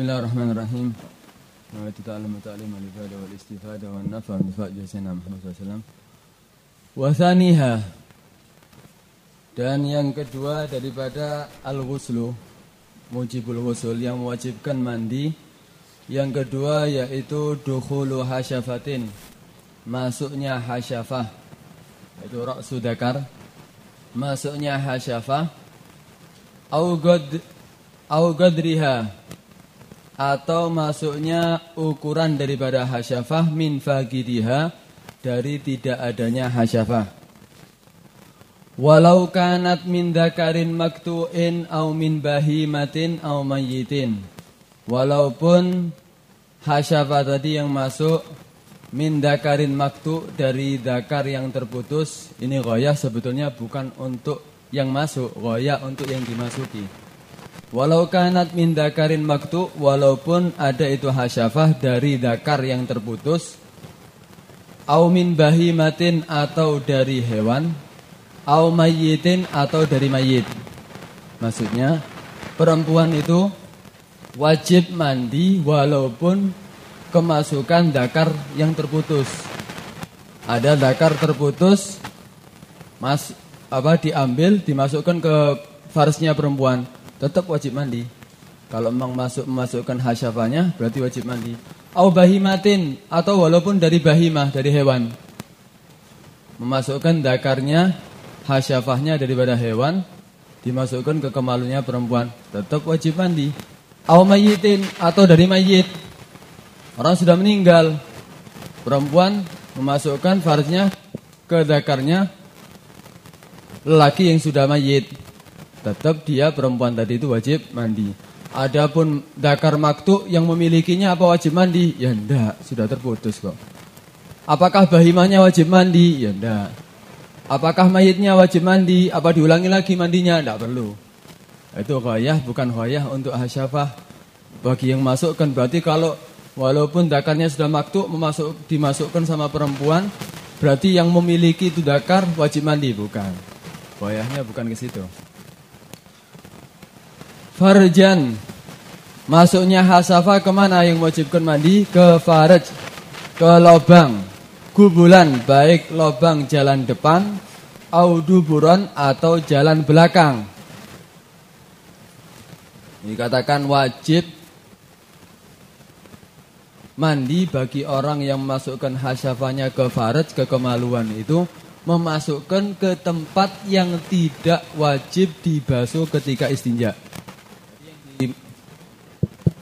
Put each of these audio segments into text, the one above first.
Bismillahirrahmanirrahim. Wa ta'lamu ta'lim al-ifada wal istifada wan nafa' wa nifa' jasana Muhammad sallallahu Wa thaniha. Dan yang kedua daripada al-ghuslu mujibul ghusl yang mewajibkan mandi. Yang kedua yaitu dukhulu hasyafatin masuknya hasyafah itu ra'su dakar masuknya hasyafah. Au gad au gadriha atau masuknya ukuran daripada hasyafah min fagidiha dari tidak adanya hasyafah. Walau kanat min dakarin maktu'in au min bahimatin au mayyitin. Walaupun hasyafah tadi yang masuk min dakarin maktu dari dakar yang terputus. Ini goyah sebetulnya bukan untuk yang masuk, goyah untuk yang dimasuki. Walau kanat min dakarin maktu walaupun ada itu hasyafah dari dakar yang terputus au min bahimatin atau dari hewan au mayyitin atau dari mayit. Maksudnya perempuan itu wajib mandi walaupun kemasukan dakar yang terputus. Ada dakar terputus mas apa diambil dimasukkan ke farsnya perempuan tetap wajib mandi. Kalau memang masuk memasukkan hasyafahnya berarti wajib mandi. Au bahimatin atau walaupun dari bahimah dari hewan. Memasukkan dakarnya hasyafahnya daripada hewan dimasukkan ke kemalunya perempuan tetap wajib mandi. Au mayyitin atau dari mayit. Orang sudah meninggal. Perempuan memasukkan farznya ke dakarnya lelaki yang sudah mayit tetap dia perempuan tadi itu wajib mandi. Adapun dakar maktu yang memilikinya apa wajib mandi? Ya enggak, sudah terputus kok. Apakah bahimanya wajib mandi? Ya enggak. Apakah mayitnya wajib mandi? Apa diulangi lagi mandinya? Enggak perlu. Itu khoyah bukan khoyah untuk hasyafah. Bagi yang masukkan berarti kalau walaupun dakarnya sudah maktu memasuk dimasukkan sama perempuan, berarti yang memiliki itu dakar wajib mandi bukan. Khoyahnya bukan ke situ. Farjan. Masuknya hasafa ke mana? Yang wajibkan mandi? Ke faraj Ke lobang. Gubulan baik lobang jalan depan Auduburon atau jalan belakang. Dikatakan wajib Mandi bagi orang yang memasukkan hasafanya ke faraj Ke kemaluan itu Memasukkan ke tempat yang tidak wajib dibasuh ketika istinja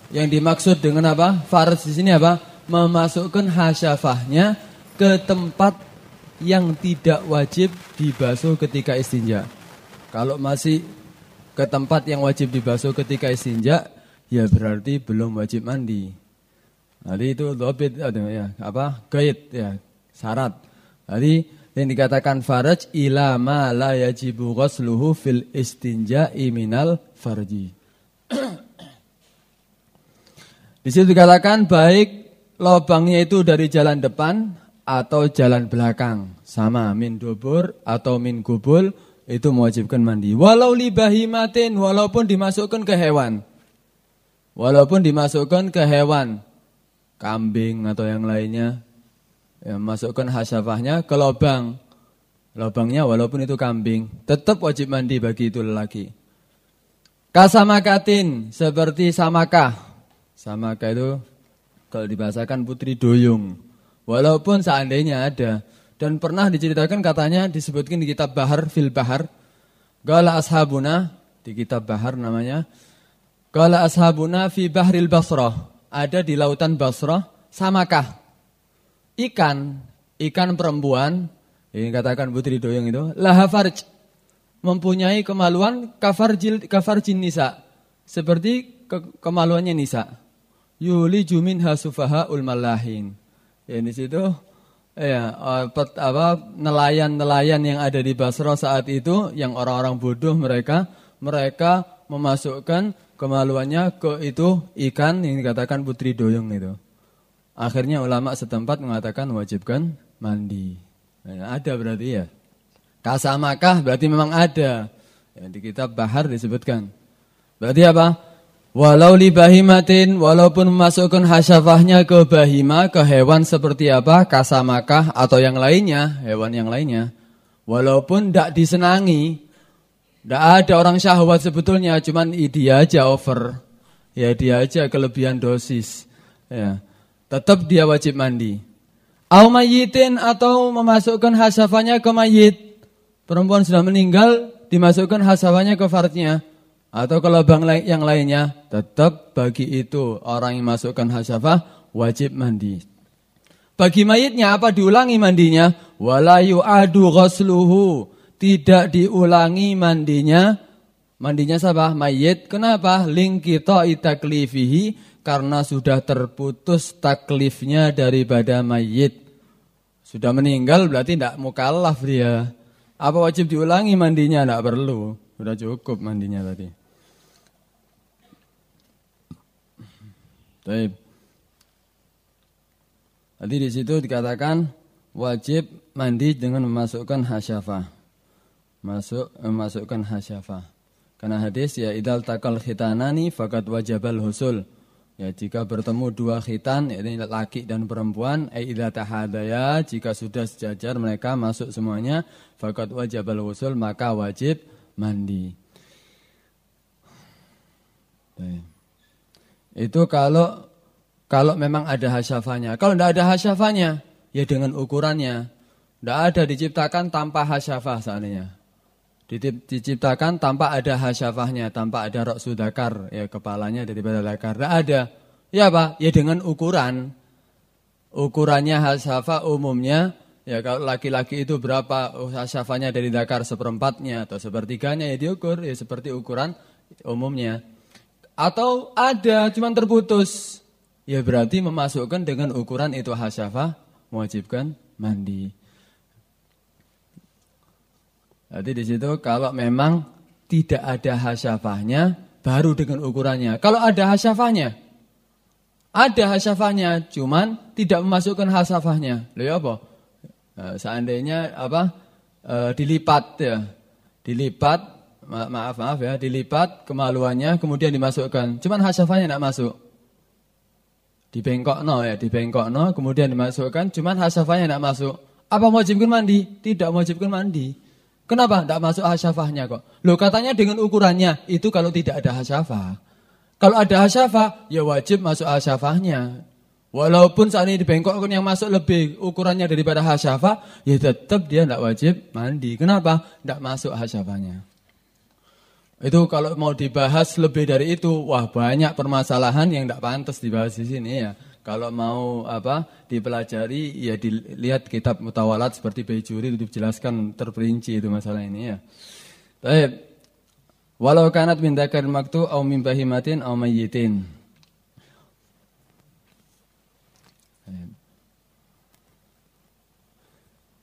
yang dimaksud dengan apa? Farz di sini apa? Memasukkan hasyafahnya ke tempat yang tidak wajib dibasuh ketika istinja. Kalau masih ke tempat yang wajib dibasuh ketika istinja, ya berarti belum wajib mandi. Jadi itu dobit ya, apa? Gait ya, syarat. Jadi yang dikatakan faraj ila ma la yajibu ghusluhu fil istinja iminal farji. Di situ dikatakan baik lubangnya itu dari jalan depan atau jalan belakang. Sama min dubur atau min gubul itu mewajibkan mandi. Walau libahimatin walaupun dimasukkan ke hewan. Walaupun dimasukkan ke hewan. Kambing atau yang lainnya. Ya, masukkan hasyafahnya ke lubang. Lubangnya walaupun itu kambing. Tetap wajib mandi bagi itu lelaki. Kasamakatin seperti samakah sama kayak itu kalau dibahasakan putri doyong. Walaupun seandainya ada dan pernah diceritakan katanya disebutkan di kitab Bahar fil Bahar. Gala ashabuna di kitab Bahar namanya. Gala ashabuna fi Bahril Basrah. Ada di lautan Basrah samakah? Ikan, ikan perempuan ini katakan putri doyong itu laha farj mempunyai kemaluan kafarjil kafarjin nisa seperti ke, kemaluannya nisa yuli jumin hasufaha ulmalahin. Ya di situ ya apa nelayan-nelayan yang ada di Basra saat itu yang orang-orang bodoh mereka mereka memasukkan kemaluannya ke itu ikan yang dikatakan putri doyong itu. Akhirnya ulama setempat mengatakan wajibkan mandi. Ya, ada berarti ya. Kasamakah berarti memang ada. Yang di kitab Bahar disebutkan. Berarti apa? Walau li bahimatin, walaupun memasukkan hasyafahnya ke bahima, ke hewan seperti apa, kasamakah atau yang lainnya, hewan yang lainnya. Walaupun tidak disenangi, tidak ada orang syahwat sebetulnya, cuman dia aja over. Ya dia aja kelebihan dosis. Ya. Tetap dia wajib mandi. Au mayitin atau memasukkan hasyafahnya ke mayit. Perempuan sudah meninggal, dimasukkan hasyafahnya ke fartnya atau kalau bang yang lainnya tetap bagi itu orang yang masukkan hasyafah wajib mandi. Bagi mayitnya apa diulangi mandinya? Wala yu'adu ghusluhu. Tidak diulangi mandinya. Mandinya siapa? Mayit. Kenapa? Lingkito itaklifihi karena sudah terputus taklifnya daripada mayit. Sudah meninggal berarti tidak mukallaf dia. Apa wajib diulangi mandinya? Tidak perlu. Sudah cukup mandinya tadi. Baik. Jadi di situ dikatakan wajib mandi dengan memasukkan hasyafah. Masuk memasukkan hasyafah. Karena hadis ya idal takal khitanani fakat wajabal husul. Ya jika bertemu dua khitan ini laki dan perempuan ai idza tahadaya jika sudah sejajar mereka masuk semuanya fakat wajabal husul maka wajib mandi. Baik. Itu kalau kalau memang ada hasyafanya. Kalau tidak ada hasyafanya, ya dengan ukurannya. Tidak ada diciptakan tanpa hasyafah seandainya. Diciptakan tanpa ada hasyafahnya, tanpa ada rok sudakar, ya kepalanya daripada lakar. Tidak ada. Ya apa? Ya dengan ukuran. Ukurannya hasyafah umumnya, ya kalau laki-laki itu berapa hasyafahnya dari dakar seperempatnya atau sepertiganya, ya diukur, ya seperti ukuran umumnya. Atau ada cuman terputus. Ya berarti memasukkan dengan ukuran itu hasyafah mewajibkan mandi. Jadi di situ kalau memang tidak ada hasyafahnya baru dengan ukurannya. Kalau ada hasyafahnya, ada hasyafahnya, cuman tidak memasukkan hasyafahnya. Loh ya apa? Eh, seandainya apa? E, dilipat ya. Dilipat Ma maaf maaf ya, dilipat kemaluannya kemudian dimasukkan. Cuman hasyafahnya tidak masuk. Dibengkok no ya, dibengkok no kemudian dimasukkan, cuman hasyafahnya tidak masuk. Apa mewajibkan mandi? Tidak mewajibkan mandi. Kenapa tidak masuk hasyafahnya kok? Lo katanya dengan ukurannya itu kalau tidak ada hasyafah. Kalau ada hasyafah, ya wajib masuk hasyafahnya. Walaupun saat ini dibengkokkan yang masuk lebih ukurannya daripada hasyafah, ya tetap dia tidak wajib mandi. Kenapa? Tidak masuk hasyafahnya. Itu kalau mau dibahas lebih dari itu, wah banyak permasalahan yang tidak pantas dibahas di sini ya. Kalau mau apa dipelajari ya dilihat kitab mutawalat seperti Bejuri itu dijelaskan terperinci itu masalah ini ya. Baik. Walau kanat min dzakar maktu au min bahimatin au mayyitin.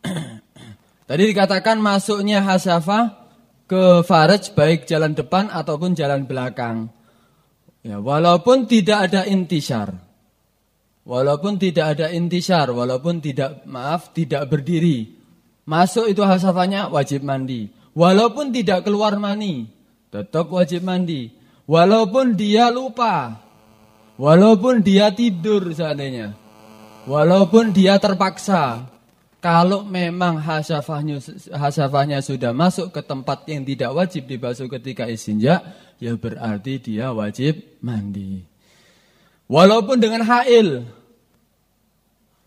Tadi dikatakan masuknya hasafah ke faraj baik jalan depan ataupun jalan belakang. Ya, walaupun tidak ada intisar. Walaupun tidak ada intisar, walaupun tidak maaf tidak berdiri. Masuk itu hasafannya wajib mandi. Walaupun tidak keluar mani, tetap wajib mandi. Walaupun dia lupa. Walaupun dia tidur seandainya. Walaupun dia terpaksa, kalau memang hasafahnya, hasafahnya sudah masuk ke tempat yang tidak wajib dibasuh ketika istinja, ya berarti dia wajib mandi. Walaupun dengan hail,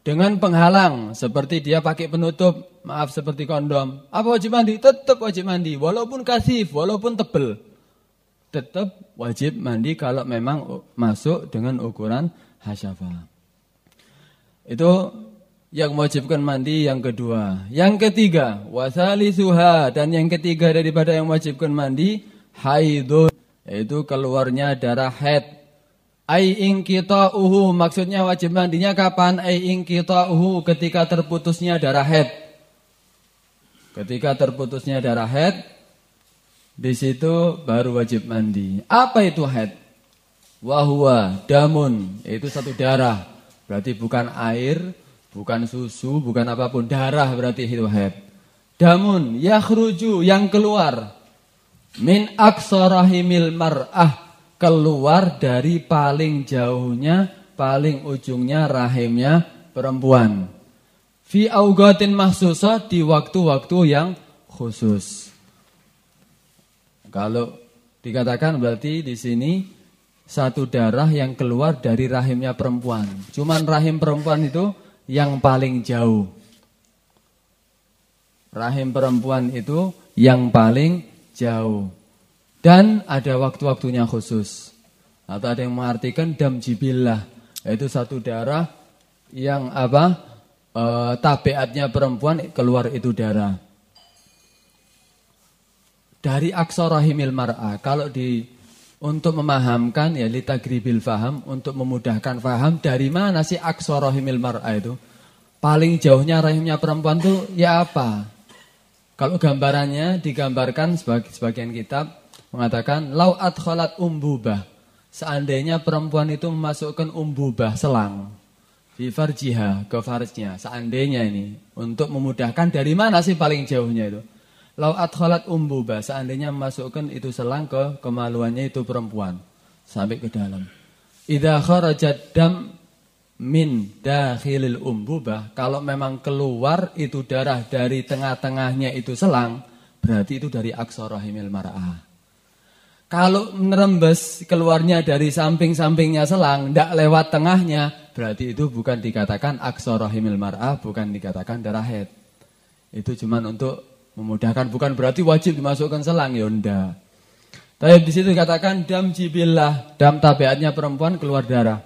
dengan penghalang, seperti dia pakai penutup, maaf seperti kondom, apa wajib mandi? Tetap wajib mandi, walaupun kasif, walaupun tebel. Tetap wajib mandi kalau memang masuk dengan ukuran hasafah. Itu yang mewajibkan mandi yang kedua. Yang ketiga, wasalisuha dan yang ketiga daripada yang mewajibkan mandi haidun yaitu keluarnya darah haid. Ai uhu maksudnya wajib mandinya kapan? Ai uhu ketika terputusnya darah haid. Ketika terputusnya darah haid di situ baru wajib mandi. Apa itu haid? Wahwa damun, itu satu darah. Berarti bukan air, Bukan susu, bukan apa pun, darah berarti itu haid. Damun yakhruju yang keluar min aksarahimil mar'ah keluar dari paling jauhnya, paling ujungnya rahimnya perempuan. Fi augatin mahsusah di waktu-waktu yang khusus. Kalau dikatakan berarti di sini satu darah yang keluar dari rahimnya perempuan. Cuman rahim perempuan itu yang paling jauh. Rahim perempuan itu yang paling jauh. Dan ada waktu-waktunya khusus. Atau ada yang mengartikan dam jibillah. Yaitu satu darah yang apa? E, tabiatnya perempuan keluar itu darah. Dari aksorahimil mar'ah. Kalau di untuk memahamkan ya litagribil faham. Untuk memudahkan faham. Dari mana sih aksorahimil mar'ah itu? Paling jauhnya rahimnya perempuan itu ya apa? Kalau gambarannya digambarkan sebagai sebagian kitab mengatakan lau adkhalat umbubah. Seandainya perempuan itu memasukkan umbubah selang di farjiha ke farjnya, seandainya ini untuk memudahkan dari mana sih paling jauhnya itu? Lau adkhalat umbubah, seandainya memasukkan itu selang ke kemaluannya itu perempuan sampai ke dalam. Idza kharajat dam min dakhilil umbubah, kalau memang keluar itu darah dari tengah-tengahnya itu selang, berarti itu dari aksarahimil mar'ah. Kalau merembes keluarnya dari samping-sampingnya selang, tidak lewat tengahnya, berarti itu bukan dikatakan aksorohimil mar'ah, bukan dikatakan darah head. Itu cuma untuk memudahkan, bukan berarti wajib dimasukkan selang, ya enggak. Tapi di situ dikatakan dam jibillah, dam tabiatnya perempuan keluar darah.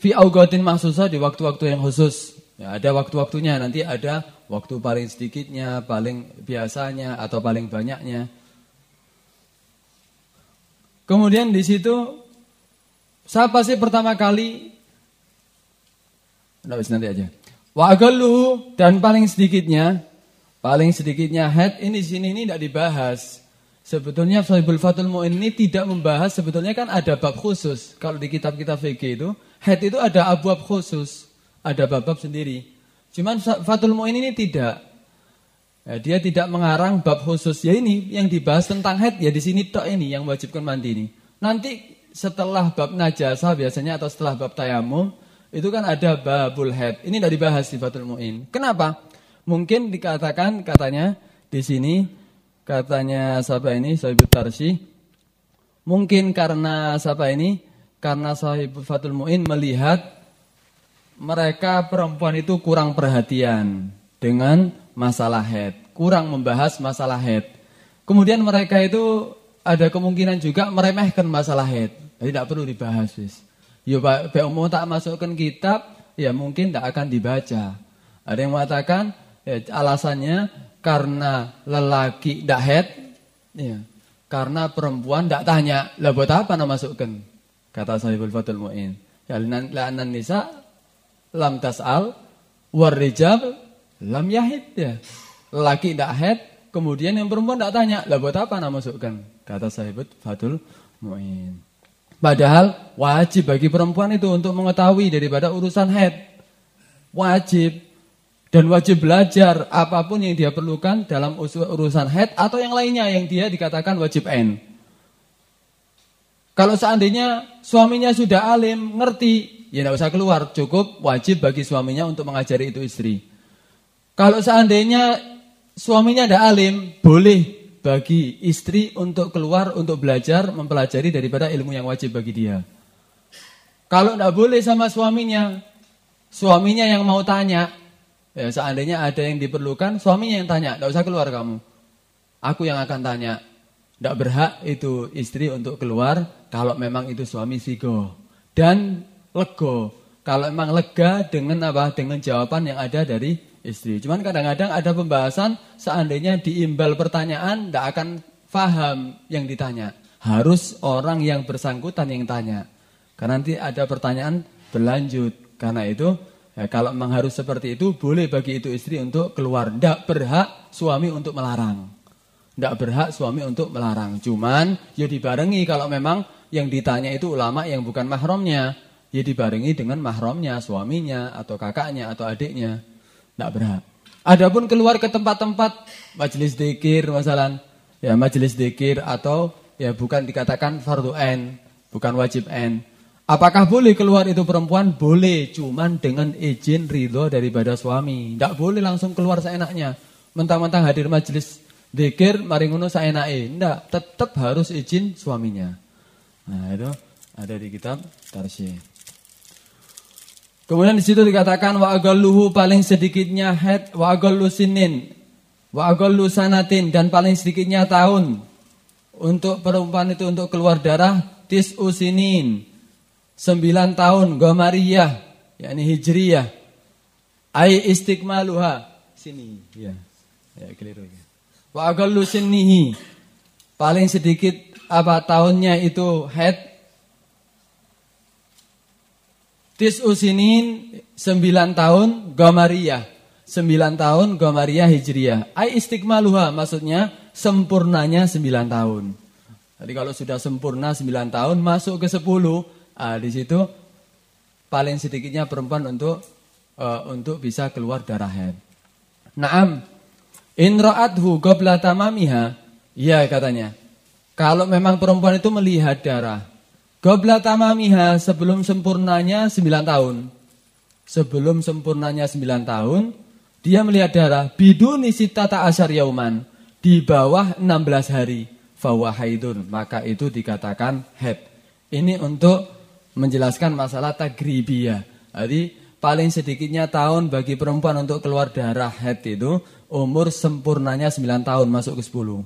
Fi augatin mahsusah di waktu-waktu yang khusus. Ya, ada waktu-waktunya, nanti ada waktu paling sedikitnya, paling biasanya, atau paling banyaknya. Kemudian di situ siapa sih pertama kali? Nanti aja. Wa dan paling sedikitnya, paling sedikitnya head ini sini ini tidak dibahas. Sebetulnya Sahibul Fatul Mu'in ini tidak membahas sebetulnya kan ada bab khusus. Kalau di kitab-kitab fikih itu, head itu ada abwab khusus, ada bab-bab sendiri. Cuman Fatul Mu'in ini tidak. Ya, dia tidak mengarang bab khusus. Ya ini yang dibahas tentang head ya di sini tok ini yang wajibkan mandi ini. Nanti setelah bab najasah biasanya atau setelah bab tayamum itu kan ada babul head. Ini tidak dibahas di Fathul Muin. Kenapa? Mungkin dikatakan katanya di sini katanya siapa ini Sahibul Tarsi mungkin karena siapa ini karena Sahibul Fathul Muin melihat mereka perempuan itu kurang perhatian dengan masalah head, kurang membahas masalah head. Kemudian mereka itu ada kemungkinan juga meremehkan masalah head. Tidak perlu dibahas, wis. Ya Pak, tak masukkan kitab, ya mungkin tidak akan dibaca. Ada yang mengatakan ya, alasannya karena lelaki tidak head, ya. Karena perempuan tidak tanya, lah buat apa nak masukkan? Kata Sahibul Fatul Mu'in. Ya la'anan nisa lam tas'al warrijal Lam yahid ya. Laki tidak head, kemudian yang perempuan tidak tanya, lah buat apa nama masukkan? Kata sahabat Fatul Mu'in. Padahal wajib bagi perempuan itu untuk mengetahui daripada urusan head. Wajib. Dan wajib belajar apa pun yang dia perlukan dalam urusan head atau yang lainnya yang dia dikatakan wajib N. Kalau seandainya suaminya sudah alim, ngerti, ya tidak usah keluar. Cukup wajib bagi suaminya untuk mengajari itu istri. Kalau seandainya suaminya ada alim, boleh bagi istri untuk keluar untuk belajar, mempelajari daripada ilmu yang wajib bagi dia. Kalau tidak boleh sama suaminya, suaminya yang mau tanya, ya seandainya ada yang diperlukan, suaminya yang tanya, tidak usah keluar kamu. Aku yang akan tanya. Tidak berhak itu istri untuk keluar kalau memang itu suami sigo. Dan lego. Kalau memang lega dengan apa? Dengan jawaban yang ada dari istri. Cuman kadang-kadang ada pembahasan seandainya diimbal pertanyaan tidak akan faham yang ditanya. Harus orang yang bersangkutan yang tanya. Karena nanti ada pertanyaan berlanjut. Karena itu ya, kalau memang harus seperti itu boleh bagi itu istri untuk keluar. Tidak berhak suami untuk melarang. Tidak berhak suami untuk melarang. Cuman ya dibarengi kalau memang yang ditanya itu ulama yang bukan mahramnya. Ya dibarengi dengan mahramnya, suaminya atau kakaknya atau adiknya. Tidak berhak. Adapun keluar ke tempat-tempat majelis dikir masalah ya majelis dikir atau ya bukan dikatakan fardu ain, bukan wajib ain. Apakah boleh keluar itu perempuan? Boleh, cuman dengan izin ridho daripada suami. Tidak boleh langsung keluar seenaknya. Mentang-mentang hadir majelis Dikir mari ngono saenake. Ndak, tetap harus izin suaminya. Nah, itu ada di kitab Tarsy. Kemudian di situ dikatakan wa agalluhu paling sedikitnya head wa agallu sinin wa agallu sanatin dan paling sedikitnya tahun untuk perempuan itu untuk keluar darah tis usinin sembilan tahun gomariyah yakni hijriyah ai istiqmaluha sini ya ya keliru ya Wa aqallu sinnihi. Paling sedikit apa tahunnya itu head tis usinin 9 tahun Gomariyah. 9 tahun Gomariyah Hijriyah. Ai istiqmaluha maksudnya sempurnanya 9 tahun. Jadi kalau sudah sempurna 9 tahun masuk ke 10, ah di situ paling sedikitnya perempuan untuk uh, untuk bisa keluar darah head. Naam, In ra'athu qabla tamamiha, iya katanya. Kalau memang perempuan itu melihat darah qabla tamamiha sebelum sempurnanya 9 tahun. Sebelum sempurnanya 9 tahun, dia melihat darah biduni sitata asyar yauman di bawah 16 hari fawa haidun, maka itu dikatakan head. Ini untuk menjelaskan masalah tagribiyah. Jadi paling sedikitnya tahun bagi perempuan untuk keluar darah head itu umur sempurnanya 9 tahun masuk ke 10.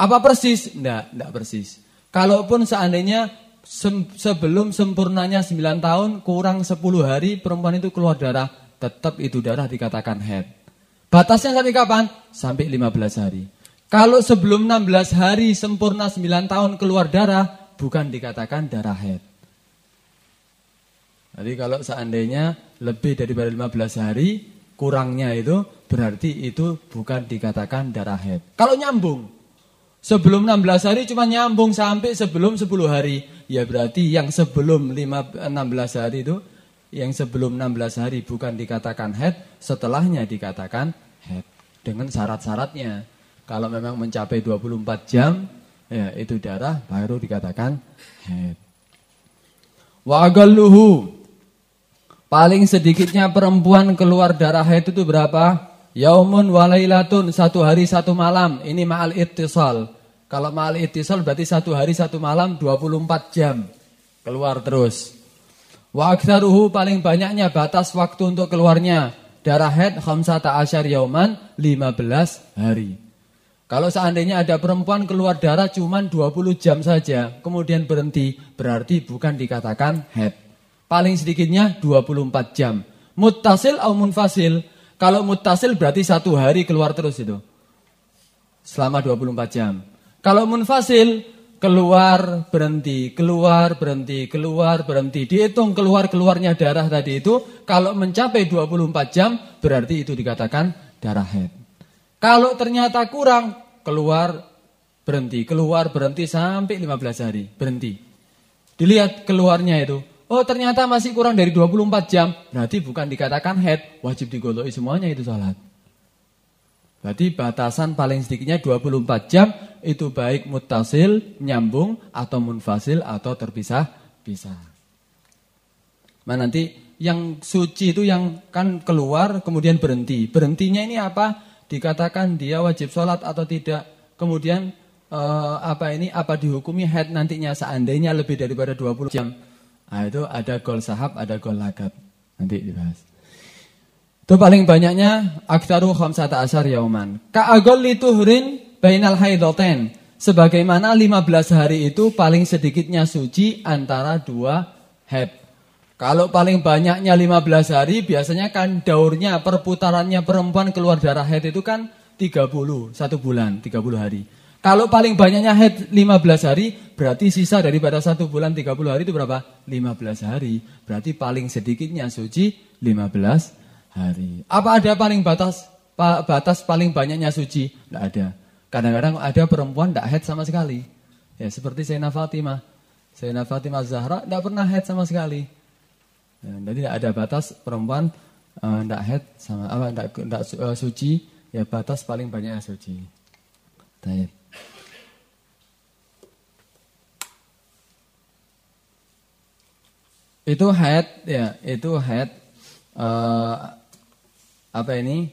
Apa persis? Enggak, enggak persis. Kalaupun seandainya sem sebelum sempurnanya 9 tahun kurang 10 hari perempuan itu keluar darah, tetap itu darah dikatakan head. Batasnya sampai kapan? Sampai 15 hari. Kalau sebelum 16 hari sempurna 9 tahun keluar darah, bukan dikatakan darah head. Jadi kalau seandainya lebih daripada 15 hari, kurangnya itu berarti itu bukan dikatakan darah head. Kalau nyambung, sebelum 16 hari cuma nyambung sampai sebelum 10 hari, ya berarti yang sebelum 5, 16 hari itu, yang sebelum 16 hari bukan dikatakan head, setelahnya dikatakan head. Dengan syarat-syaratnya. Kalau memang mencapai 24 jam, ya itu darah baru dikatakan head. Wa agalluhu Paling sedikitnya perempuan keluar darah haid itu berapa? Yaumun walailatun, satu hari satu malam. Ini ma'al ittisal. Kalau ma'al ittisal berarti satu hari satu malam 24 jam. Keluar terus. Wa aktsaruhu paling banyaknya batas waktu untuk keluarnya darah haid khamsata asyar yauman 15 hari. Kalau seandainya ada perempuan keluar darah cuma 20 jam saja, kemudian berhenti, berarti bukan dikatakan haid. Paling sedikitnya 24 jam. Muttasil atau munfasil. Kalau muttasil berarti satu hari keluar terus itu. Selama 24 jam. Kalau munfasil keluar berhenti, keluar berhenti, keluar berhenti. Dihitung keluar-keluarnya darah tadi itu kalau mencapai 24 jam berarti itu dikatakan darah head. Kalau ternyata kurang keluar berhenti, keluar berhenti sampai 15 hari, berhenti. Dilihat keluarnya itu Oh ternyata masih kurang dari 24 jam. Berarti bukan dikatakan head. Wajib digoloi semuanya itu sholat. Berarti batasan paling sedikitnya 24 jam. Itu baik mutasil, nyambung, atau munfasil, atau terpisah-pisah. Nah nanti yang suci itu yang kan keluar kemudian berhenti. Berhentinya ini apa? Dikatakan dia wajib sholat atau tidak. Kemudian eh, apa ini apa dihukumi head nantinya seandainya lebih daripada 20 jam. Nah, itu ada gol sahab, ada gol lagat. Nanti dibahas. Itu paling banyaknya aktaru khamsata asar yauman. Ka'agol lituhrin bainal haidoten. Sebagaimana 15 hari itu paling sedikitnya suci antara dua head. Kalau paling banyaknya 15 hari biasanya kan daurnya perputarannya perempuan keluar darah head itu kan 30, satu bulan, 30 hari. Kalau paling banyaknya head 15 hari, berarti sisa daripada satu bulan 30 hari itu berapa? 15 hari. Berarti paling sedikitnya suci 15 hari. Apa ada paling batas batas paling banyaknya suci? Tidak ada. Kadang-kadang ada perempuan tidak head sama sekali. Ya seperti Sayyidina Fatimah. Sayyidina Fatimah Zahra tidak pernah head sama sekali. Ya, jadi tidak ada batas perempuan tidak uh, head sama apa tidak uh, suci. Ya batas paling banyaknya suci. Baik. Itu head ya, itu head uh, apa ini?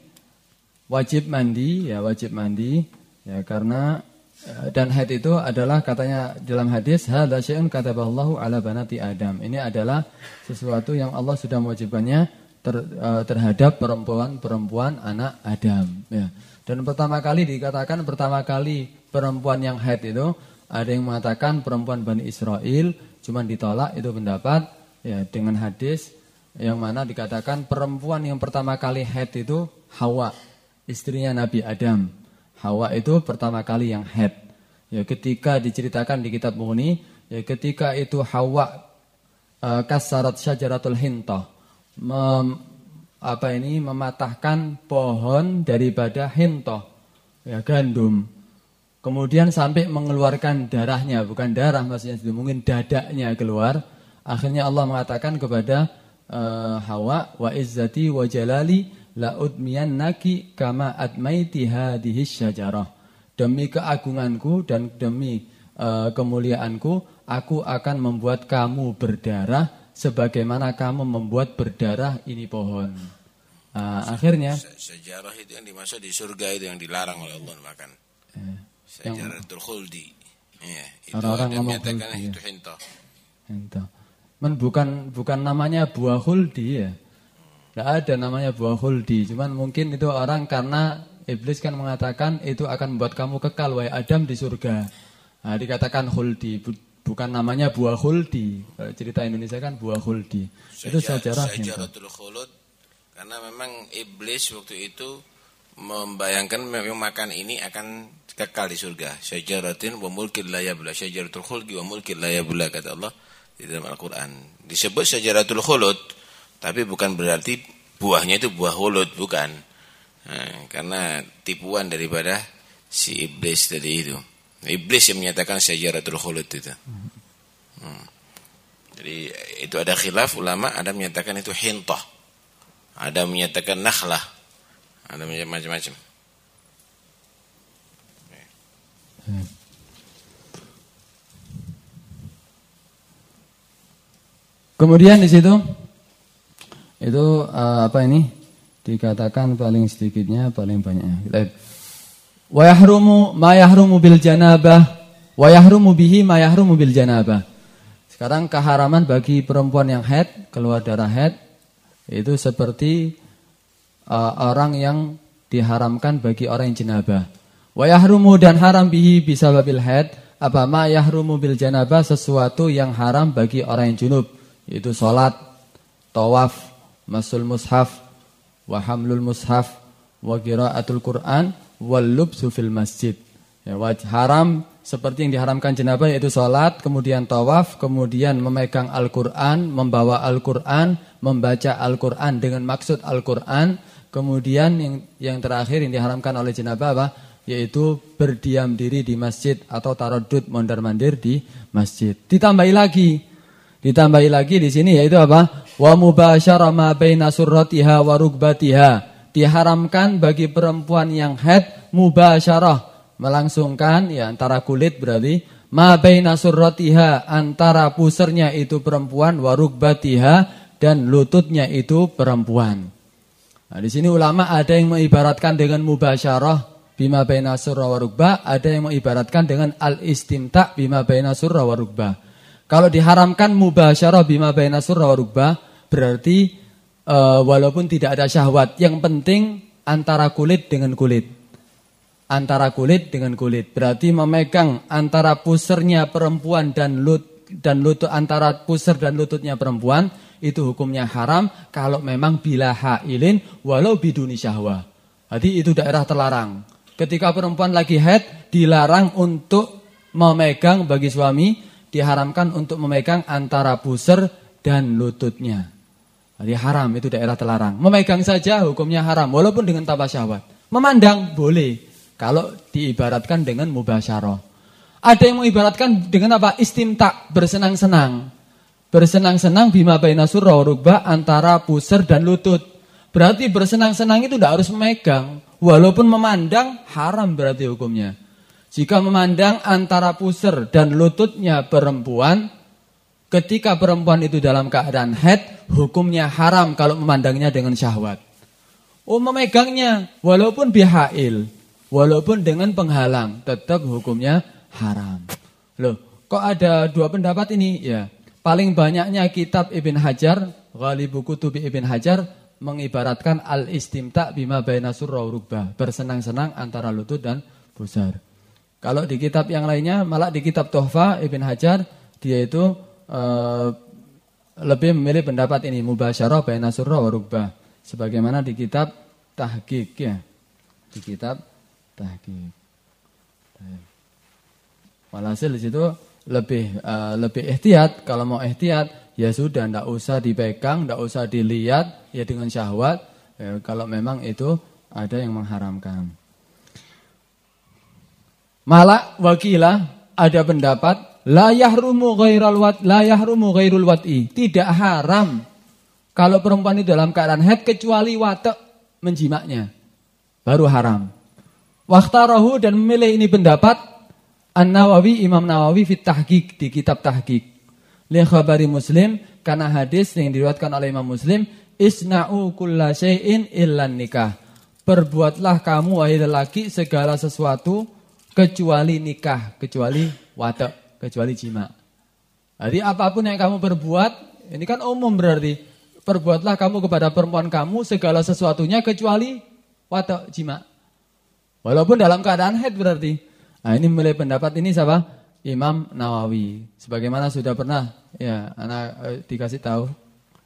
Wajib mandi ya, wajib mandi ya karena uh, dan head itu adalah katanya dalam hadis hadza syai'un kataballahu ala banati Adam. Ini adalah sesuatu yang Allah sudah mewajibkannya ter, uh, terhadap perempuan-perempuan anak Adam ya. Dan pertama kali dikatakan pertama kali perempuan yang head itu ada yang mengatakan perempuan Bani Israel cuman ditolak itu pendapat ya dengan hadis yang mana dikatakan perempuan yang pertama kali head itu Hawa, istrinya Nabi Adam. Hawa itu pertama kali yang head. Ya ketika diceritakan di kitab Mughni, ya ketika itu Hawa uh, kasarat syajaratul hintah. Mem, apa ini mematahkan pohon daripada hintah. Ya gandum. Kemudian sampai mengeluarkan darahnya, bukan darah maksudnya mungkin dadanya keluar Akhirnya Allah mengatakan kepada uh, Hawa wa izzati wa jalali la udmiyannaki kama admaiti hadhihi syajarah. Demi keagunganku dan demi uh, kemuliaanku, aku akan membuat kamu berdarah sebagaimana kamu membuat berdarah ini pohon. Uh, akhirnya sejarah itu yang dimaksud di surga itu yang dilarang oleh Allah makan. Eh, sejarah khuldi. Ya, orang-orang ngomong khuldi. Itu hinta. Hinta. Men bukan bukan namanya buah huldi ya. Tidak ada namanya buah huldi. Cuman mungkin itu orang karena iblis kan mengatakan itu akan membuat kamu kekal wahai Adam di surga. Nah, dikatakan huldi. Bukan namanya buah huldi. cerita Indonesia kan buah huldi. Sejarah, itu sejarah. Sejarahul khulud. Karena memang iblis waktu itu membayangkan memang makan ini akan kekal di surga. Syajaratin wa mulkin la yabla. Syajaratul khuldi wa mulkin la yabla kata Allah di dalam Al-Quran. Disebut syajaratul khulud, tapi bukan berarti buahnya itu buah khulud, bukan. Nah, karena tipuan daripada si iblis tadi itu. Iblis yang menyatakan syajaratul khulud itu. Hmm. Jadi itu ada khilaf ulama, ada menyatakan itu hintah. Ada menyatakan nakhlah. Ada macam-macam. Hmm. Kemudian di situ itu uh, apa ini? Dikatakan paling sedikitnya, paling banyaknya. Kita Wa yahrumu ma yahrumu bil janabah wa yahrumu bihi ma yahrumu bil janabah. Sekarang keharaman bagi perempuan yang head, keluar darah head itu seperti uh, orang yang diharamkan bagi orang yang jenabah. Wa yahrumu dan haram bihi bisa babil head apa ma yahrumu bil janabah sesuatu yang haram bagi orang yang junub yaitu salat, tawaf, masul mushaf, wa hamlul mushaf, wa qiraatul Quran, wal lubsu fil masjid. Ya, haram seperti yang diharamkan jenabah yaitu salat, kemudian tawaf, kemudian memegang Al-Qur'an, membawa Al-Qur'an, membaca Al-Qur'an dengan maksud Al-Qur'an, kemudian yang yang terakhir yang diharamkan oleh jenabah apa? yaitu berdiam diri di masjid atau tarodut mondar-mandir di masjid. Ditambahi lagi Ditambahi lagi di sini yaitu apa? Wa mubasyara ma baina surratiha wa rugbatiha. Diharamkan bagi perempuan yang haid mubasyarah, melangsungkan ya antara kulit berarti ma baina surratiha antara pusernya itu perempuan wa rugbatiha dan lututnya itu perempuan. Nah, di sini ulama ada yang mengibaratkan dengan mubasyarah bima baina surra wa rugba, ada yang mengibaratkan dengan al-istimta bima baina surra wa rugba. Kalau diharamkan mubasyarah bima baina surra wa berarti uh, walaupun tidak ada syahwat, yang penting antara kulit dengan kulit. Antara kulit dengan kulit. Berarti memegang antara pusernya perempuan dan lut dan lutut antara puser dan lututnya perempuan itu hukumnya haram kalau memang bila hailin walau biduni syahwat. Jadi itu daerah terlarang. Ketika perempuan lagi head dilarang untuk memegang bagi suami diharamkan untuk memegang antara pusar dan lututnya. Jadi haram itu daerah terlarang. Memegang saja hukumnya haram walaupun dengan tanpa syahwat. Memandang boleh kalau diibaratkan dengan mubasyarah. Ada yang mengibaratkan dengan apa? Istimta, bersenang-senang. Bersenang-senang bima baina surra rubah antara pusar dan lutut. Berarti bersenang-senang itu tidak harus memegang. Walaupun memandang haram berarti hukumnya. Jika memandang antara pusar dan lututnya perempuan, Ketika perempuan itu dalam keadaan head, hukumnya haram kalau memandangnya dengan syahwat. Oh memegangnya, walaupun bihail, walaupun dengan penghalang, tetap hukumnya haram. Loh, kok ada dua pendapat ini? Ya, paling banyaknya kitab Ibn Hajar, Ghalibu Kutubi Ibn Hajar, mengibaratkan al-istimta bima baina surra rukbah, bersenang-senang antara lutut dan pusar. Kalau di kitab yang lainnya, malah di kitab Tuhfa Ibn Hajar, dia itu uh, lebih memilih pendapat ini mubasyarah baina surra wa rukbah sebagaimana di kitab tahqiq ya. Di kitab tahqiq. Walhasil di situ lebih uh, lebih ihtiyat kalau mau ihtiyat ya sudah ndak usah dipegang ndak usah dilihat ya dengan syahwat. Ya, kalau memang itu ada yang mengharamkan malah wakilah ada pendapat La yahrumu ghairal wat la yahrumu ghairul wat'i. Tidak haram kalau perempuan itu dalam keadaan haid kecuali watak menjimaknya. Baru haram. Waktarahu dan memilih ini pendapat An-Nawawi Imam Nawawi fit tahqiq di kitab tahqiq. Li khabari Muslim karena hadis yang diriwayatkan oleh Imam Muslim isna'u kulla syai'in illan nikah. Perbuatlah kamu wahai lelaki segala sesuatu kecuali nikah, kecuali watak kecuali jima. Jadi apa pun yang kamu perbuat, ini kan umum berarti. Perbuatlah kamu kepada perempuan kamu segala sesuatunya kecuali watak jima. Walaupun dalam keadaan head berarti. Nah ini mulai pendapat ini siapa? Imam Nawawi. Sebagaimana sudah pernah ya anak eh, dikasih tahu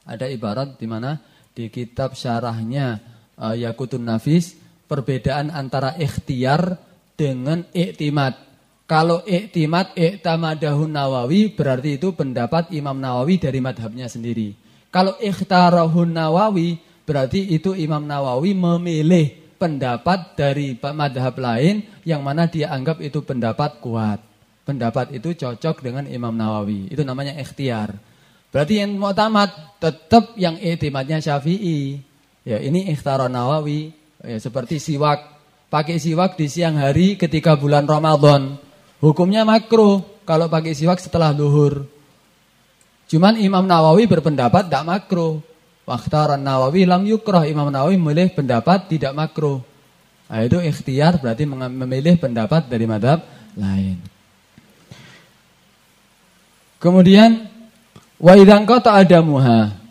ada ibarat di mana di kitab syarahnya eh, Yakutun Nafis perbedaan antara ikhtiar dengan iktimat. Kalau iktimat iktamadahun Nawawi berarti itu pendapat Imam Nawawi dari madhabnya sendiri. Kalau ikhtarahun Nawawi berarti itu Imam Nawawi memilih pendapat dari madhab lain yang mana dia anggap itu pendapat kuat. Pendapat itu cocok dengan Imam Nawawi. Itu namanya ikhtiar. Berarti yang mau tamat tetap yang iktimatnya Syafi'i. Ya ini ikhtarah Nawawi. Ya, seperti siwak. Pakai siwak di siang hari ketika bulan Ramadan. Hukumnya makruh kalau pakai siwak setelah duhur. Cuman Imam Nawawi berpendapat tidak makruh. Wakhtaran Nawawi lam yukroh. Imam Nawawi memilih pendapat tidak makruh. Nah, itu ikhtiar berarti memilih pendapat dari madhab lain. Kemudian wa idzan ada muha.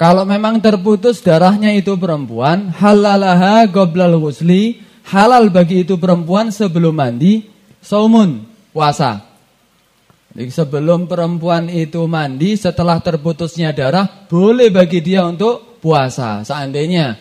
Kalau memang terputus darahnya itu perempuan, halalaha goblal husli, halal bagi itu perempuan sebelum mandi saumun, puasa. Jadi sebelum perempuan itu mandi setelah terputusnya darah boleh bagi dia untuk puasa. Seandainya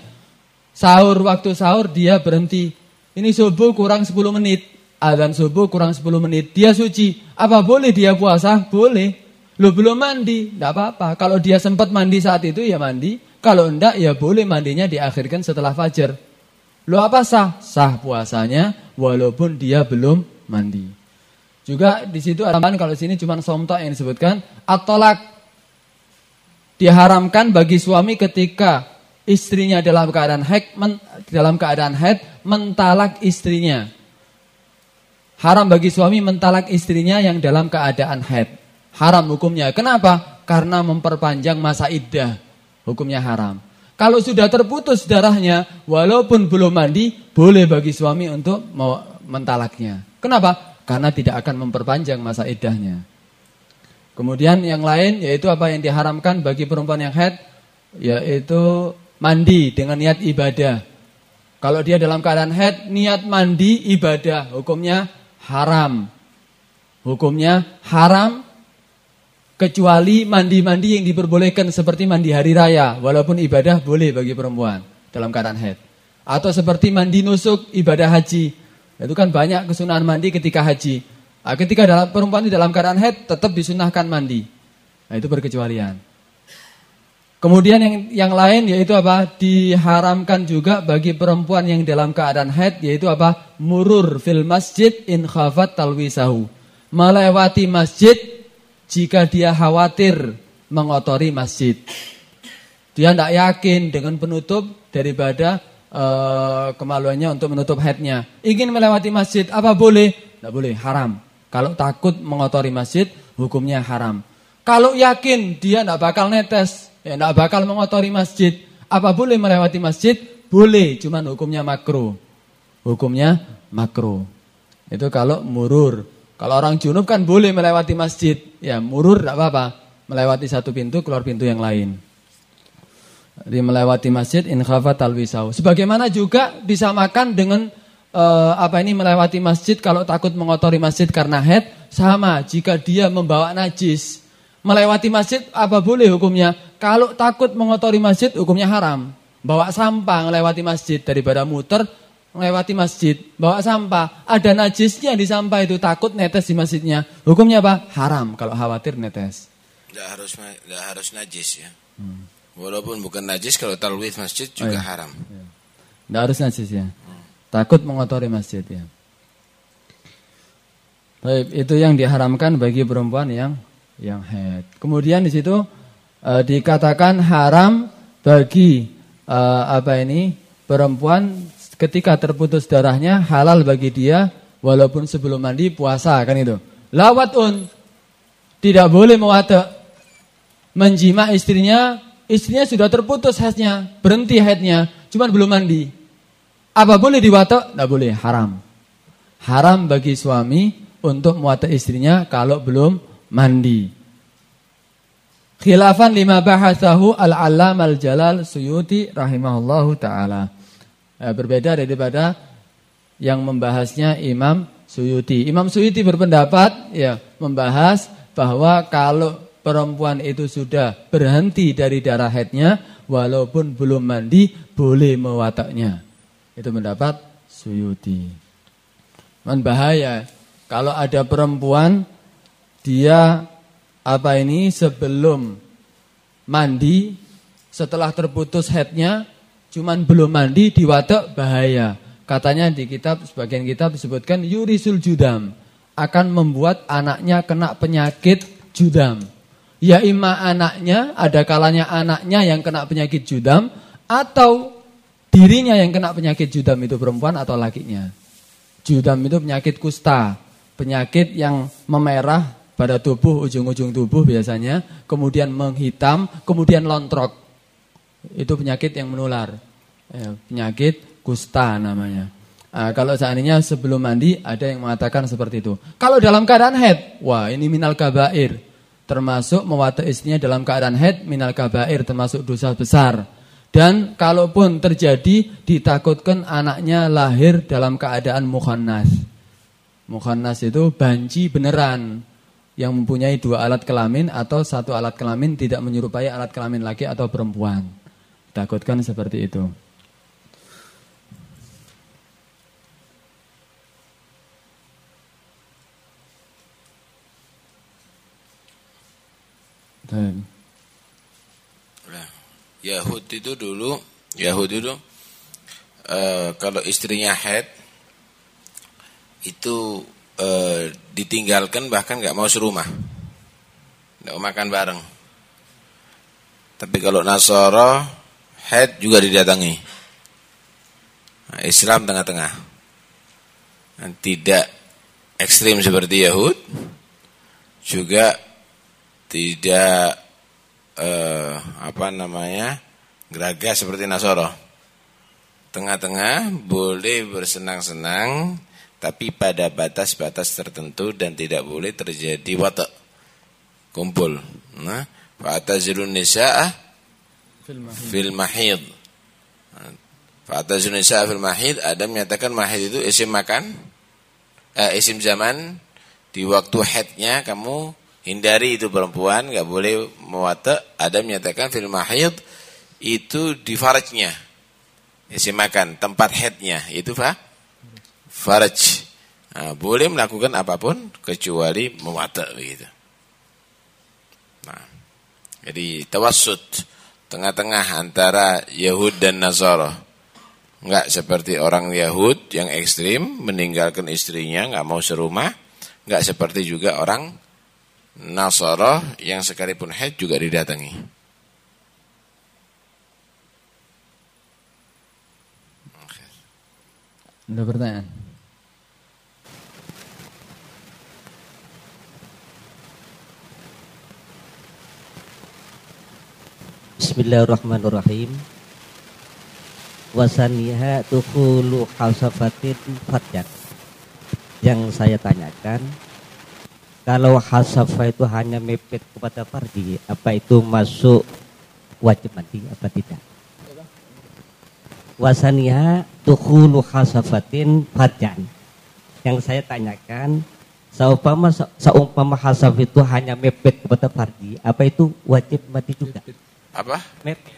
sahur waktu sahur dia berhenti. Ini subuh kurang 10 menit. Adzan subuh kurang 10 menit. Dia suci. Apa boleh dia puasa? Boleh. Lo belum mandi, tidak apa-apa. Kalau dia sempat mandi saat itu ya mandi. Kalau enggak ya boleh mandinya diakhirkan setelah fajar. Lo apa sah? Sah puasanya walaupun dia belum mandi. Juga di situ ada kalau sini cuma somto yang disebutkan atolak diharamkan bagi suami ketika istrinya dalam keadaan haid dalam keadaan haid mentalak istrinya. Haram bagi suami mentalak istrinya yang dalam keadaan haid. Haram hukumnya. Kenapa? Karena memperpanjang masa iddah. Hukumnya haram. Kalau sudah terputus darahnya, walaupun belum mandi, boleh bagi suami untuk mentalaknya. Kenapa? Karena tidak akan memperpanjang masa idahnya. Kemudian yang lain yaitu apa yang diharamkan bagi perempuan yang haid yaitu mandi dengan niat ibadah. Kalau dia dalam keadaan haid niat mandi ibadah hukumnya haram. Hukumnya haram kecuali mandi-mandi yang diperbolehkan seperti mandi hari raya walaupun ibadah boleh bagi perempuan dalam keadaan haid. Atau seperti mandi nusuk ibadah haji itu kan banyak kesunahan mandi ketika haji. Nah, ketika dalam perempuan di dalam keadaan haid tetap disunahkan mandi. Nah, itu berkecualian. Kemudian yang yang lain yaitu apa? Diharamkan juga bagi perempuan yang dalam keadaan haid yaitu apa? Murur fil masjid in khafat talwisahu. Melewati masjid jika dia khawatir mengotori masjid. Dia tidak yakin dengan penutup daripada uh, kemaluannya untuk menutup headnya. Ingin melewati masjid, apa boleh? Tidak boleh, haram. Kalau takut mengotori masjid, hukumnya haram. Kalau yakin dia tidak bakal netes, ya tidak bakal mengotori masjid, apa boleh melewati masjid? Boleh, cuman hukumnya makro. Hukumnya makro. Itu kalau murur. Kalau orang junub kan boleh melewati masjid. Ya, murur tidak apa-apa. Melewati satu pintu, keluar pintu yang lain. Di melewati masjid in khafat talwisau. Sebagaimana juga disamakan dengan uh, apa ini melewati masjid kalau takut mengotori masjid karena head sama jika dia membawa najis. Melewati masjid apa boleh hukumnya? Kalau takut mengotori masjid hukumnya haram. Bawa sampah melewati masjid daripada muter melewati masjid, bawa sampah, ada najisnya di sampah itu takut netes di masjidnya. Hukumnya apa? Haram kalau khawatir netes. Tidak harus tidak harus najis ya. Hmm. Walaupun bukan najis kalau talwith masjid juga oh, iya. haram. Tidak harus najis ya. Hmm. Takut mengotori masjid ya. Baik, itu yang diharamkan bagi perempuan yang yang head. Kemudian di situ uh, dikatakan haram bagi uh, apa ini perempuan ketika terputus darahnya halal bagi dia walaupun sebelum mandi puasa kan itu. Lawatun tidak boleh mewata menjima istrinya, istrinya sudah terputus haidnya, berhenti haidnya, cuma belum mandi. Apa boleh diwata? Tidak boleh, haram. Haram bagi suami untuk muata istrinya kalau belum mandi. Khilafan lima bahasahu al-allam al-jalal suyuti rahimahullahu ta'ala. Ya, berbeda daripada yang membahasnya Imam Suyuti. Imam Suyuti berpendapat ya membahas bahwa kalau perempuan itu sudah berhenti dari darah haidnya walaupun belum mandi boleh mewataknya. Itu mendapat Suyuti. Man bahaya kalau ada perempuan dia apa ini sebelum mandi setelah terputus headnya cuman belum mandi di watak bahaya. Katanya di kitab sebagian kitab disebutkan yurisul judam akan membuat anaknya kena penyakit judam. Ya ima anaknya ada kalanya anaknya yang kena penyakit judam atau dirinya yang kena penyakit judam itu perempuan atau lakinya. Judam itu penyakit kusta, penyakit yang memerah pada tubuh, ujung-ujung tubuh biasanya, kemudian menghitam, kemudian lontrok. Itu penyakit yang menular. Ya, penyakit kusta namanya. Nah, kalau seandainya sebelum mandi ada yang mengatakan seperti itu. Kalau dalam keadaan head, wah ini minal kabair. Termasuk mewata istrinya dalam keadaan head, minal kabair termasuk dosa besar. Dan kalaupun terjadi ditakutkan anaknya lahir dalam keadaan mukhannas. Mukhannas itu banci beneran yang mempunyai dua alat kelamin atau satu alat kelamin tidak menyerupai alat kelamin laki atau perempuan. Takutkan seperti itu. Nah, Yahud itu dulu, Yahud itu uh, kalau istrinya head itu e, ditinggalkan bahkan nggak mau serumah, nggak mau makan bareng. Tapi kalau Nasoro head juga didatangi. Nah, Islam tengah-tengah, tidak ekstrim seperti Yahud, juga tidak eh, apa namanya geragas seperti Nasoro. Tengah-tengah boleh bersenang-senang tapi pada batas-batas tertentu dan tidak boleh terjadi watak kumpul. Nah, fa'tazilun nisaa fil mahid. Fa'tazilun nisaa fil mahid ada menyatakan mahid itu isim makan eh, isim zaman di waktu haidnya kamu hindari itu perempuan nggak boleh mewatak ada menyatakan fil mahid itu di farajnya isim makan tempat haidnya itu pak faraj. Nah, boleh melakukan apa pun kecuali mewatak begitu. Nah, jadi tawassut tengah-tengah antara Yahud dan Nasara. Enggak seperti orang Yahud yang ekstrim meninggalkan istrinya enggak mau serumah, enggak seperti juga orang Nasara yang sekalipun haid juga didatangi. Ada pertanyaan? Bismillahirrahmanirrahim. Wasaniha tukhulu hasafatin fatjat. Yang saya tanyakan, kalau hasafa itu hanya mepet kepada fardi, apa itu masuk wajib mandi apa tidak? Wasaniha tukhulu hasafatin fatjan. Yang saya tanyakan, seumpama seumpama hasaf itu hanya mepet kepada fardi, apa itu wajib mati juga? Apa? Mepet.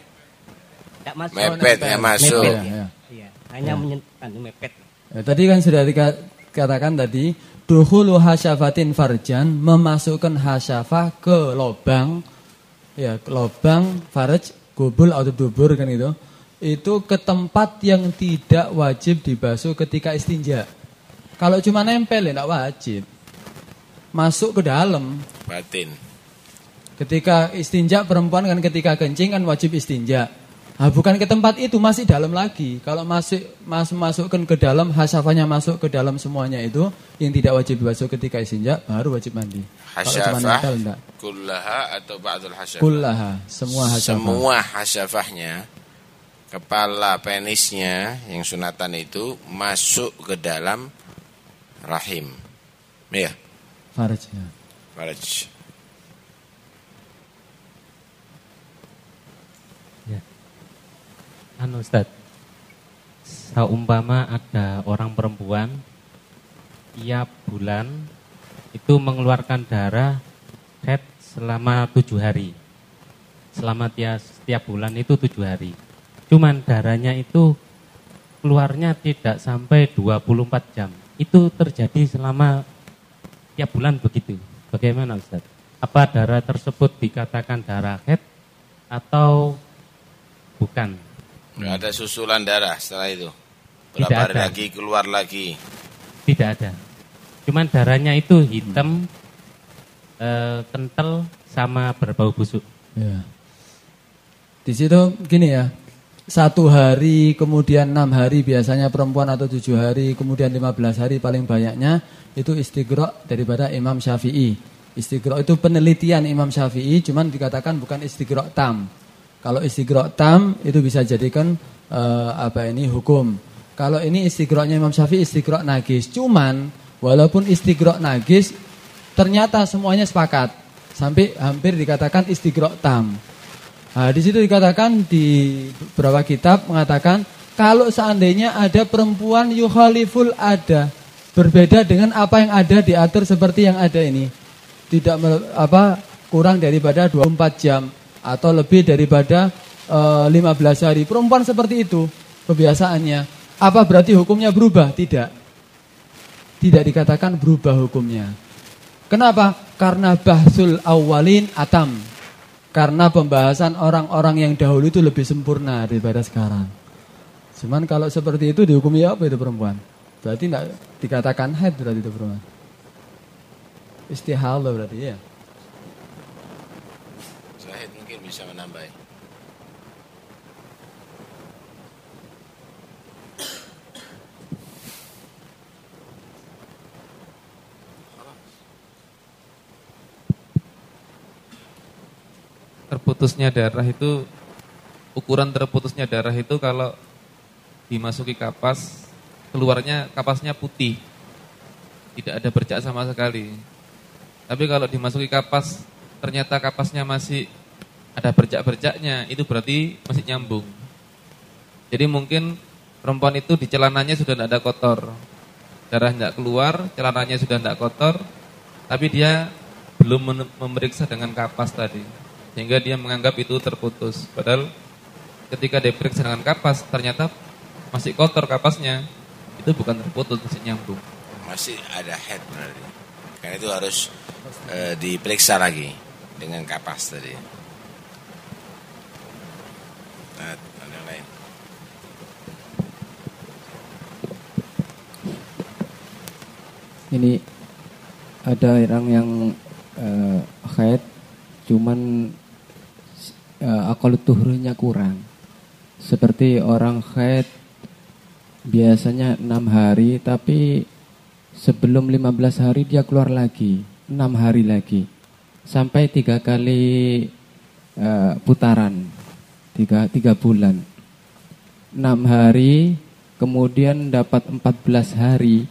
Tidak masuk. Mepet ya masuk. Mepet, Ya, ya. Iya, hanya menyentuh mepet. Ya, tadi kan sudah dikatakan tadi duhulu hasyafatin farjan memasukkan hasyafah ke lobang ya ke lobang farj gubul atau dubur kan itu itu ke tempat yang tidak wajib dibasuh ketika istinja. Kalau cuma nempel ya tidak wajib. Masuk ke dalam. Batin. Ketika istinja perempuan kan ketika kencing kan wajib istinja. Nah, bukan ke tempat itu masih dalam lagi. Kalau masuk mas, masukkan ke dalam hasafanya masuk ke dalam semuanya itu yang tidak wajib dibasuh ketika istinja baru wajib mandi. Hasyafah enggak. kullaha atau ba'dul hasyafah? Kullaha, semua hasafah. Semua hasyafahnya kepala penisnya yang sunatan itu masuk ke dalam rahim. Iya, Farj. Ya. farj. Anu Ustaz, seumpama ada orang perempuan tiap bulan itu mengeluarkan darah head selama tujuh hari. Selama tiap, setiap bulan itu tujuh hari. Cuman darahnya itu keluarnya tidak sampai 24 jam. Itu terjadi selama tiap bulan begitu. Bagaimana Ustaz? Apa darah tersebut dikatakan darah head atau bukan? Nggak ada susulan darah setelah itu. Tidak Berapa hari ada. lagi keluar lagi. Tidak ada. Cuman darahnya itu hitam, eh, kental, sama berbau busuk. Ya. Di situ gini ya, satu hari, kemudian enam hari biasanya perempuan atau tujuh hari, kemudian lima belas hari paling banyaknya itu istigrok daripada Imam Syafi'i. Istigrok itu penelitian Imam Syafi'i, cuman dikatakan bukan istigrok tam. Kalau istigrok tam itu bisa jadikan eh, apa ini hukum. Kalau ini istigroknya Imam Syafi'i istigrok nagis, cuman walaupun istigrok nagis ternyata semuanya sepakat sampai hampir dikatakan istigrok tam. Nah, di situ dikatakan di beberapa kitab mengatakan kalau seandainya ada perempuan yukhaliful ada berbeda dengan apa yang ada diatur seperti yang ada ini. Tidak apa kurang daripada 24 jam atau lebih daripada eh, 15 hari. Perempuan seperti itu kebiasaannya. Apa berarti hukumnya berubah? Tidak. Tidak dikatakan berubah hukumnya. Kenapa? Karena bahsul awalin atam. Karena pembahasan orang-orang yang dahulu itu lebih sempurna daripada sekarang. Cuman kalau seperti itu dihukumi apa itu perempuan? Berarti tidak dikatakan haid berarti itu perempuan. Istihalah berarti ya. Zahid mungkin bisa menambah. Terputusnya darah itu ukuran terputusnya darah itu kalau dimasuki kapas keluarnya kapasnya putih. Tidak ada bercak sama sekali. Tapi kalau dimasuki kapas ternyata kapasnya masih ada bercak-bercaknya itu berarti masih nyambung. Jadi mungkin perempuan itu di celananya sudah tidak ada kotor. Darah tidak keluar celananya sudah tidak kotor tapi dia belum memeriksa dengan kapas tadi sehingga dia menganggap itu terputus padahal ketika diperiksa dengan kapas ternyata masih kotor kapasnya itu bukan terputus masih nyambung Masih ada head berarti. Karena itu harus eh, diperiksa lagi dengan kapas tadi. Nah, ada yang lain. ini ada orang yang eh, haid cuman akal tuhurnya kurang seperti orang haid biasanya enam hari tapi sebelum 15 hari dia keluar lagi enam hari lagi sampai tiga kali eh, putaran tiga, tiga bulan. Enam hari, kemudian dapat 14 hari,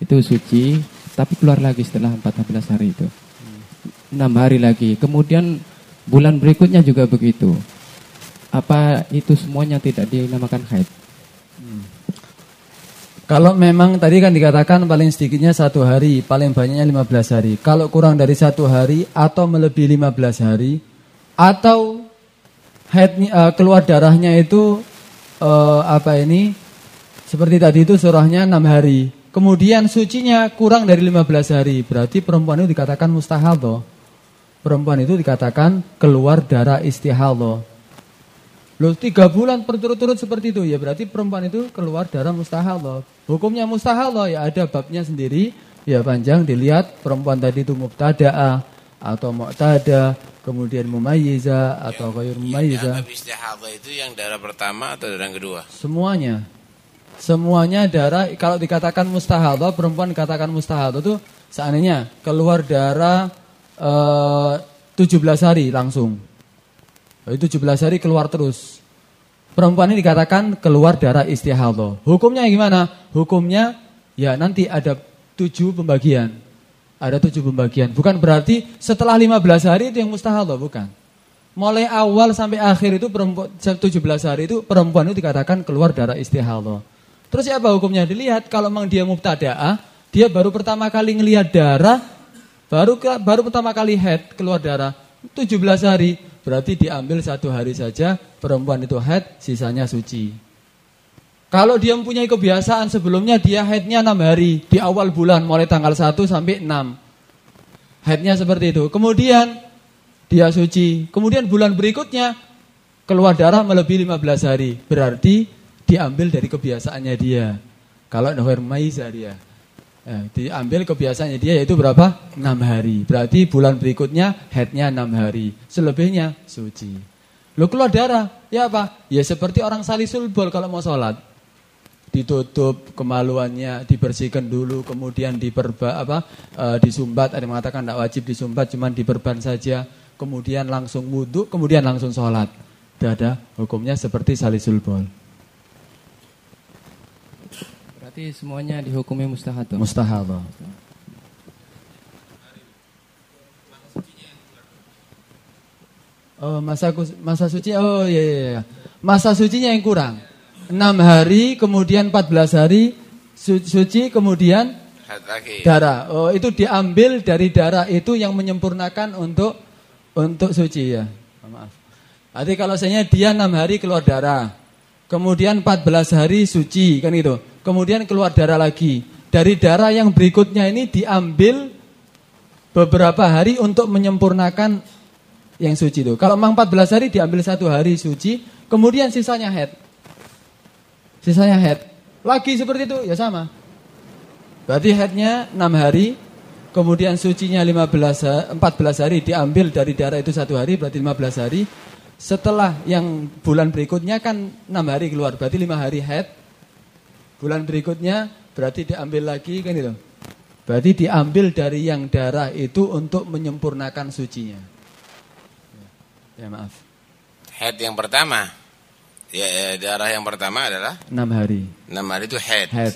itu suci, tapi keluar lagi setelah 14 hari itu. Enam hari lagi, kemudian bulan berikutnya juga begitu. Apa itu semuanya tidak dinamakan haid? Kalau memang tadi kan dikatakan paling sedikitnya satu hari, paling banyaknya 15 hari. Kalau kurang dari satu hari atau melebihi 15 hari, atau head uh, keluar darahnya itu uh, apa ini? Seperti tadi itu surahnya 6 hari. Kemudian sucinya kurang dari 15 hari, berarti perempuan itu dikatakan mustahadah. Perempuan itu dikatakan keluar darah istihadah. Loh tiga bulan berturut-turut seperti itu ya berarti perempuan itu keluar darah mustahadah. Hukumnya mustahadah ya ada babnya sendiri ya panjang dilihat perempuan tadi itu mubtadaah atau mu'tada kemudian mumayyiza atau ghairu mumayyiza. Yang istihadah itu yang darah pertama atau darah kedua? Semuanya. Semuanya darah kalau dikatakan mustahadah perempuan dikatakan mustahadah itu seandainya keluar darah eh, 17 hari langsung itu 17 hari keluar terus. Perempuan ini dikatakan keluar darah istihadah. Hukumnya gimana? Hukumnya ya nanti ada tujuh pembagian. Ada tujuh pembagian. Bukan berarti setelah 15 hari itu yang mustahadah, bukan. Mulai awal sampai akhir itu perempuan 17 hari itu perempuan itu dikatakan keluar darah istihadah. Terus apa hukumnya? Dilihat kalau memang dia mubtadaah, dia baru pertama kali ngelihat darah, baru baru pertama kali head keluar darah 17 hari Berarti diambil satu hari saja perempuan itu head, sisanya suci. Kalau dia mempunyai kebiasaan sebelumnya dia headnya 6 hari di awal bulan mulai tanggal 1 sampai 6. Headnya seperti itu. Kemudian dia suci. Kemudian bulan berikutnya keluar darah melebihi 15 hari. Berarti diambil dari kebiasaannya dia. Kalau Maiza dia. Eh, diambil kebiasaannya dia yaitu berapa? 6 hari. Berarti bulan berikutnya headnya 6 hari. Selebihnya suci. Lo keluar darah, ya apa? Ya seperti orang salisul bol kalau mau sholat. Ditutup kemaluannya, dibersihkan dulu, kemudian diperba apa? E, disumbat. Ada yang mengatakan tidak wajib disumbat, cuman diperban saja. Kemudian langsung wudhu, kemudian langsung sholat. Tidak ada hukumnya seperti salisul bol. Berarti semuanya dihukumi mustahadah. Mustahadah. Oh, masa masa suci. Oh iya, iya iya Masa sucinya yang kurang. 6 hari, kemudian 14 hari su suci, kemudian darah. Oh, itu diambil dari darah itu yang menyempurnakan untuk untuk suci ya. Maaf. Jadi kalau saya dia 6 hari keluar darah. Kemudian 14 hari suci kan itu kemudian keluar darah lagi. Dari darah yang berikutnya ini diambil beberapa hari untuk menyempurnakan yang suci itu. Kalau memang 14 hari diambil satu hari suci, kemudian sisanya head. Sisanya head. Lagi seperti itu ya sama. Berarti headnya 6 hari, kemudian sucinya 15 14 hari diambil dari darah itu satu hari berarti 15 hari. Setelah yang bulan berikutnya kan 6 hari keluar, berarti 5 hari head, Bulan berikutnya berarti diambil lagi kan itu. Berarti diambil dari yang darah itu untuk menyempurnakan sucinya. Ya, maaf. Head yang pertama. Ya, ya darah yang pertama adalah 6 hari. 6 hari itu head. Head.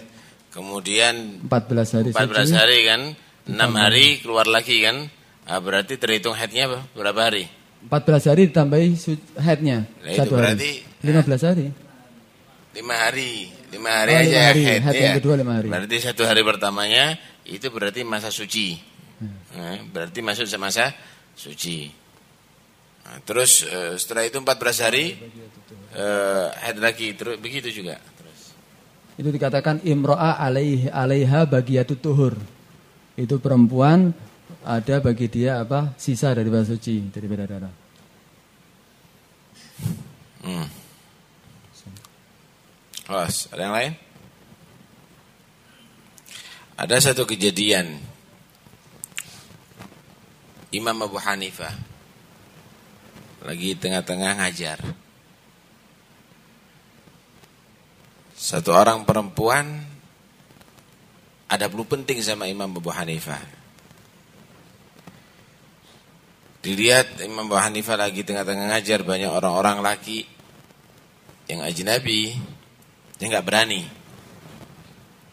Kemudian 14 hari 14 suci. hari kan. 6 hari keluar lagi kan. Nah, berarti terhitung headnya berapa hari? 14 hari ditambahi headnya. Nah, satu berarti hari. 15 hari. 5 hari. Lima hari oh, aja lima hari. head, ya. yang kedua lima hari. Berarti satu hari pertamanya itu berarti masa suci. Hmm. Nah, berarti masuk masa suci. Nah, terus uh, setelah itu 14 hari uh, head lagi terus begitu juga. Terus. Itu dikatakan imro'a alaih alaiha bagiyatut tuhur. Itu perempuan ada bagi dia apa? sisa dari masa suci dari darah. Hmm. Awas, ada yang lain? Ada satu kejadian Imam Abu Hanifah lagi tengah-tengah ngajar. Satu orang perempuan ada perlu penting sama Imam Abu Hanifah. Dilihat Imam Abu Hanifah lagi tengah-tengah ngajar banyak orang-orang laki yang ajnabi, dia nggak berani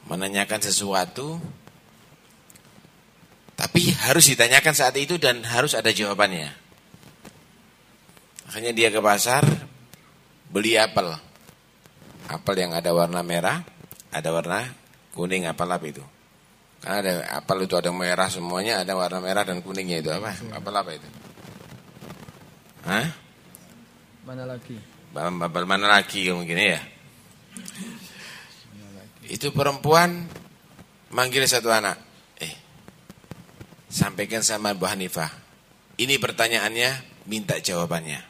menanyakan sesuatu, tapi harus ditanyakan saat itu dan harus ada jawabannya. Akhirnya dia ke pasar beli apel, apel yang ada warna merah, ada warna kuning apel apa itu? Karena ada apel itu ada merah semuanya, ada warna merah dan kuningnya itu apa? Apel apa itu? Hah? Mana lagi? Apel mana lagi mungkin ya? Itu perempuan manggil satu anak. Eh, sampaikan sama Bu Hanifah. Ini pertanyaannya, minta jawabannya.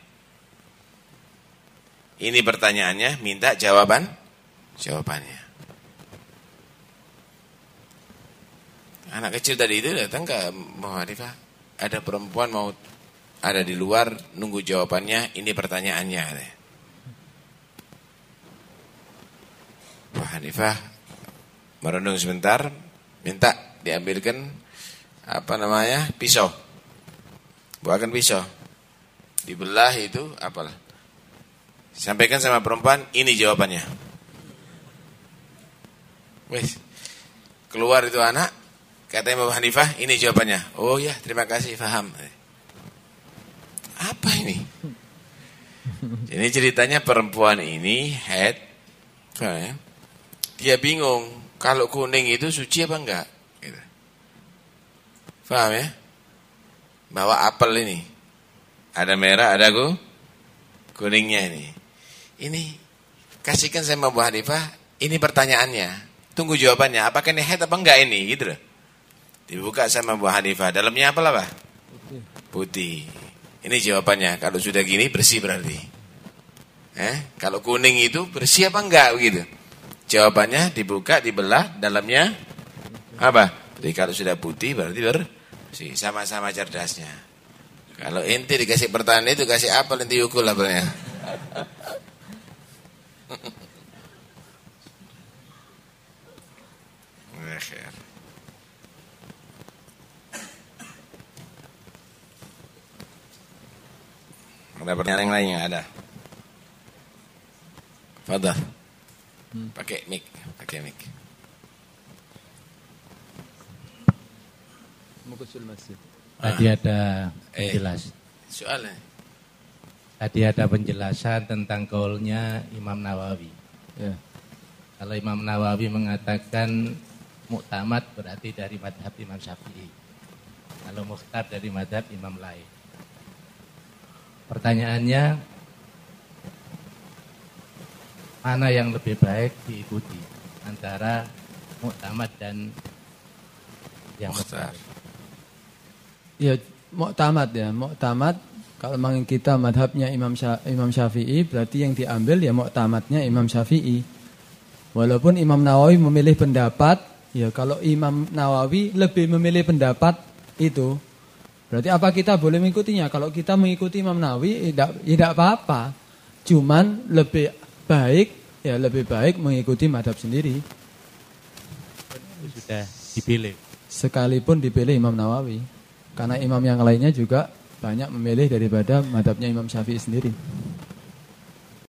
Ini pertanyaannya, minta jawaban, jawabannya. Anak kecil tadi itu datang ke Bu Hanifah. Ada perempuan mau ada di luar nunggu jawabannya, ini pertanyaannya. Bu Hanifah merenung sebentar, minta diambilkan apa namanya pisau, buahkan pisau, dibelah itu apalah, sampaikan sama perempuan ini jawabannya. Wes keluar itu anak, katanya Bapak Hanifah ini jawabannya. Oh ya terima kasih paham. Apa ini? Ini ceritanya perempuan ini head, dia bingung kalau kuning itu suci apa enggak? Gitu. Paham ya? Bawa apel ini. Ada merah, ada ku, kuningnya ini. Ini kasihkan saya Bu Hanifah, ini pertanyaannya. Tunggu jawabannya, apakah ini head apa enggak ini? Gitu loh. Dibuka sama Bu Hanifah, dalamnya apa lah, Pak? Putih. Putih. Ini jawabannya, kalau sudah gini bersih berarti. Eh, kalau kuning itu bersih apa enggak begitu? Jawabannya dibuka, dibelah, dalamnya apa? Jadi kalau sudah putih berarti bersih, sama-sama cerdasnya. Kalau inti dikasih pertanyaan itu kasih apa nanti ukul apelnya. Ada pertanyaan yang lain yang ada? Fadal. Hmm. Pakai mic, pakai mic. Mukusul masjid. Tadi ah. ada eh, penjelasan. Soalnya. Tadi ada penjelasan tentang kaulnya Imam Nawawi. Ya. Kalau Imam Nawawi mengatakan muktamad berarti dari madhab Imam Syafi'i. Kalau mukhtar dari madhab Imam lain. Pertanyaannya, mana yang lebih baik diikuti antara muktamad dan yang besar? Ya, muktamad ya, muktamad kalau memang kita madhabnya Imam Imam Syafi'i berarti yang diambil ya muktamadnya Imam Syafi'i. Walaupun Imam Nawawi memilih pendapat, ya kalau Imam Nawawi lebih memilih pendapat itu Berarti apa kita boleh mengikutinya? Kalau kita mengikuti Imam Nawawi tidak ya tidak apa-apa. Cuman lebih baik ya lebih baik mengikuti madhab sendiri. Sudah dipilih. Sekalipun dipilih Imam Nawawi. Karena imam yang lainnya juga banyak memilih daripada madhabnya Imam Syafi'i sendiri.